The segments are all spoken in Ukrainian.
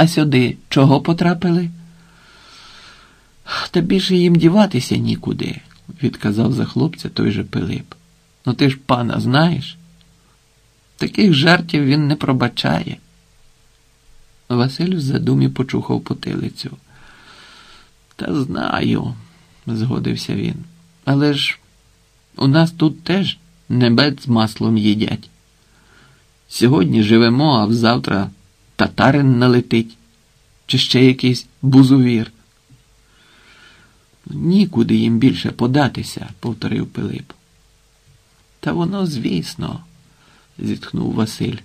А сюди чого потрапили? Та більше їм діватися нікуди, відказав за хлопця той же Пилип. Ну ти ж пана знаєш? Таких жартів він не пробачає. Василь в задумі почухав потилицю. Та знаю, згодився він. Але ж у нас тут теж небед з маслом їдять. Сьогодні живемо, а взавтра татарин налетить, чи ще якийсь бузувір. Нікуди їм більше податися, повторив Пилип. Та воно, звісно, зітхнув Василь.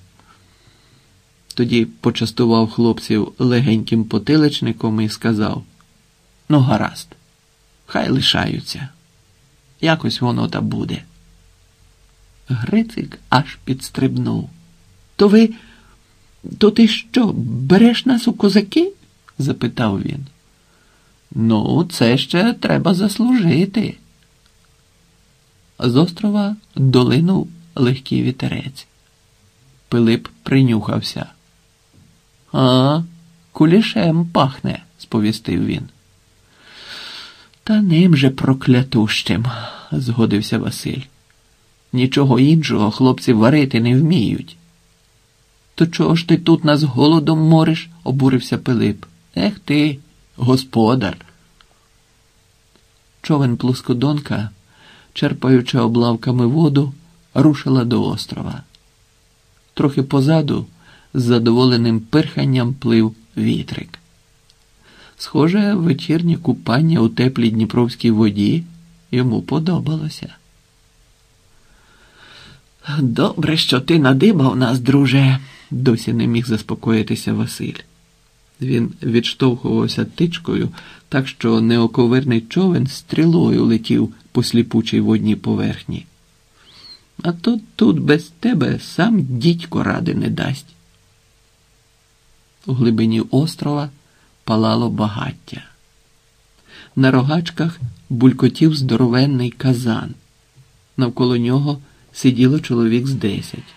Тоді почастував хлопців легеньким потиличником і сказав: Ну, гаразд, хай лишаються. Якось воно та буде. Грицик аж підстрибнув. То ви, то ти що, береш нас у козаки? запитав він. Ну, це ще треба заслужити. З острова долинув легкий вітерець. Пилип принюхався. А, кулішем пахне, сповістив він. Та ним же проклятущим, згодився Василь. Нічого іншого хлопці варити не вміють. То чого ж ти тут нас голодом мориш? обурився Пилип. Ех ти, господар. Човен плоскодонка, черпаючи облавками воду, рушила до острова. Трохи позаду, з задоволеним пирханням плив вітрик. Схоже, вечірнє купання у теплій дніпровській воді йому подобалося. Добре, що ти надибав нас, друже, досі не міг заспокоїтися Василь. Він відштовхувався тичкою, так що неоковирний човен стрілою летів по сліпучій водній поверхні. А то тут без тебе сам дідько ради не дасть. У глибині острова палало багаття. На рогачках булькотів здоровенний казан. Навколо нього сиділо чоловік з десять.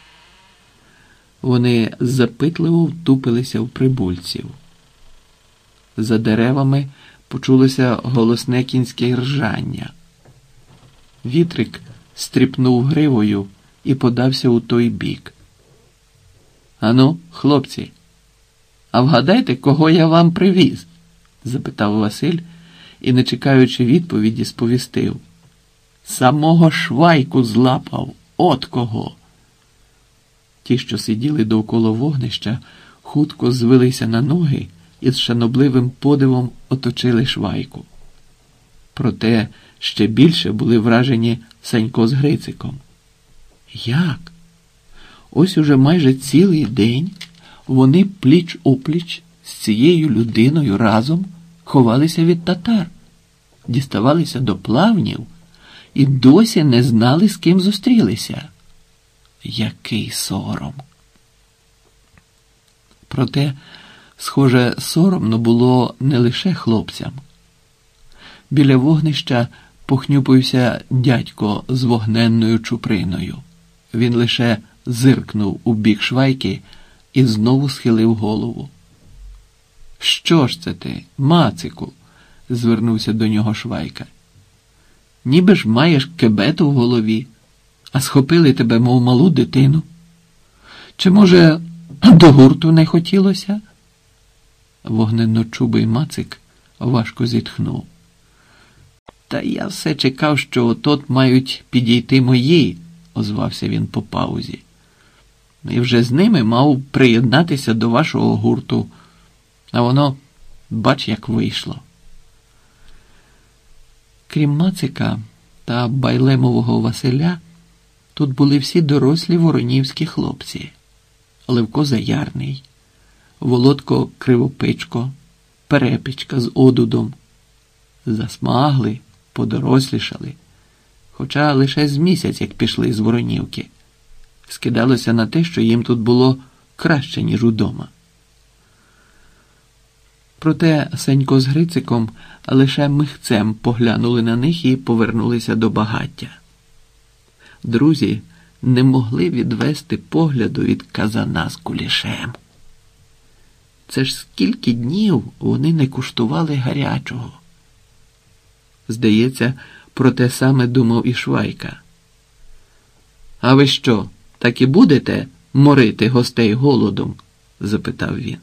Вони запитливо втупилися в прибульців. За деревами почулося голосне кінське ржання. Вітрик стріпнув гривою і подався у той бік. Ану, хлопці, а вгадайте, кого я вам привіз? запитав Василь і, не чекаючи відповіді, сповістив. Самого швайку злапав, от кого. Ті, що сиділи довкола вогнища, хутко звелися на ноги і з шанобливим подивом оточили швайку. Проте ще більше були вражені Санько з Грициком. Як? Ось уже майже цілий день вони пліч опліч з цією людиною разом ховалися від татар, діставалися до плавнів і досі не знали, з ким зустрілися. Який сором. Проте, схоже, соромно було не лише хлопцям. Біля вогнища похнюпився дядько з вогненною чуприною. Він лише зиркнув у бік швайки і знову схилив голову. Що ж це ти, Мацику? звернувся до нього швайка. Ніби ж маєш кебету в голові, а схопили тебе, мов малу дитину. Чи, може, до гурту не хотілося? Вогненночубий Мацик важко зітхнув. Та я все чекав, що отот мають підійти мої, озвався він по паузі. І вже з ними мав приєднатися до вашого гурту, а воно, бач, як вийшло. Крім Мацика та Байлемового Василя, тут були всі дорослі воронівські хлопці Левко Заярний, Володко Кривопичко, Перепічка з одудом. Засмагли, подорослішали, хоча лише з місяць, як пішли з Воронівки. Скидалося на те, що їм тут було краще, ніж удома. Проте Сенько з Грициком лише михцем поглянули на них і повернулися до багаття. Друзі не могли відвести погляду від казана з кулішем. Це ж скільки днів вони не куштували гарячого. Здається, про те саме думав і Швайка. А ви що, так і будете морити гостей голодом? запитав він.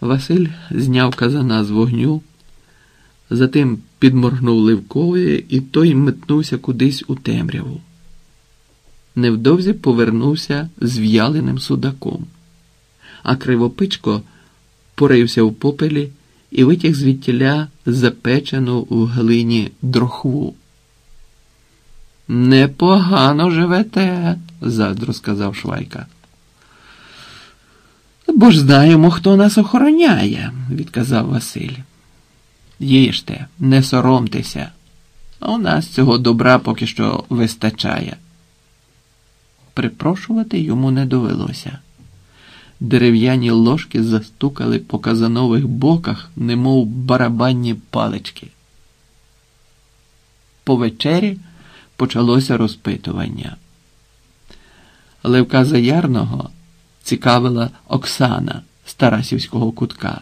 Василь зняв казана з вогню, затим підморгнув Ливкові, і той метнувся кудись у темряву. Невдовзі повернувся з в'яленим судаком, а кривопичко порився в попелі і витяг звідтіля запечену в глині дрохву. Непогано живете, заздро сказав Швайка. Бо ж знаємо, хто нас охороняє, відказав Василь. Їжте, не соромтеся, у нас цього добра поки що вистачає. Припрошувати йому не довелося. Дерев'яні ложки застукали по казанових боках, немов барабанні палички. По вечері почалося розпитування. Левка Заярного цікавила Оксана з Тарасівського кутка.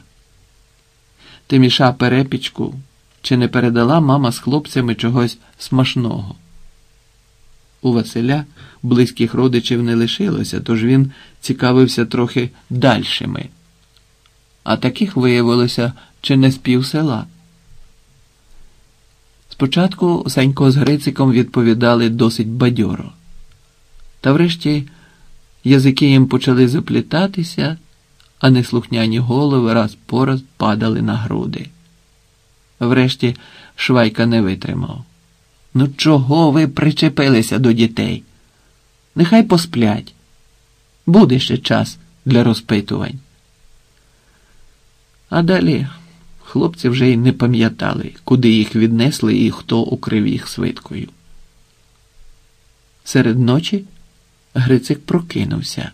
Тиміша перепічку, чи не передала мама з хлопцями чогось смачного. У Василя близьких родичів не лишилося, тож він цікавився трохи дальшими. А таких виявилося чи не з пів села. Спочатку Санько з Грициком відповідали досить бадьоро. Та врешті язики їм почали заплітатися, а неслухняні голови раз по раз падали на груди. Врешті Швайка не витримав. Ну, чого ви причепилися до дітей? Нехай посплять. Буде ще час для розпитувань. А далі хлопці вже й не пам'ятали, куди їх віднесли і хто укрив їх свиткою. Серед ночі Грицик прокинувся.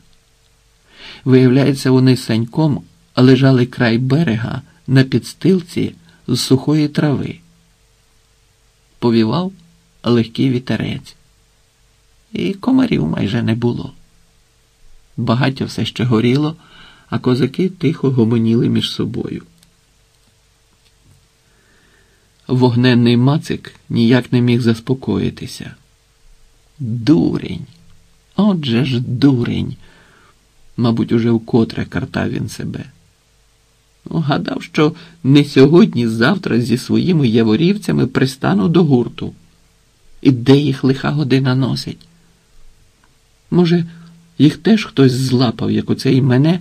Виявляється, вони з саньком лежали край берега на підстилці з сухої трави. Повівав легкий вітерець, і комарів майже не було. Багаття все ще горіло, а козаки тихо гомоніли між собою. Вогненний мацик ніяк не міг заспокоїтися. Дурень, отже ж дурень, мабуть, уже вкотре картав він себе. Гадав, що не сьогодні, завтра зі своїми яворівцями пристану до гурту. І де їх лиха година носить? Може, їх теж хтось злапав, як оце і мене?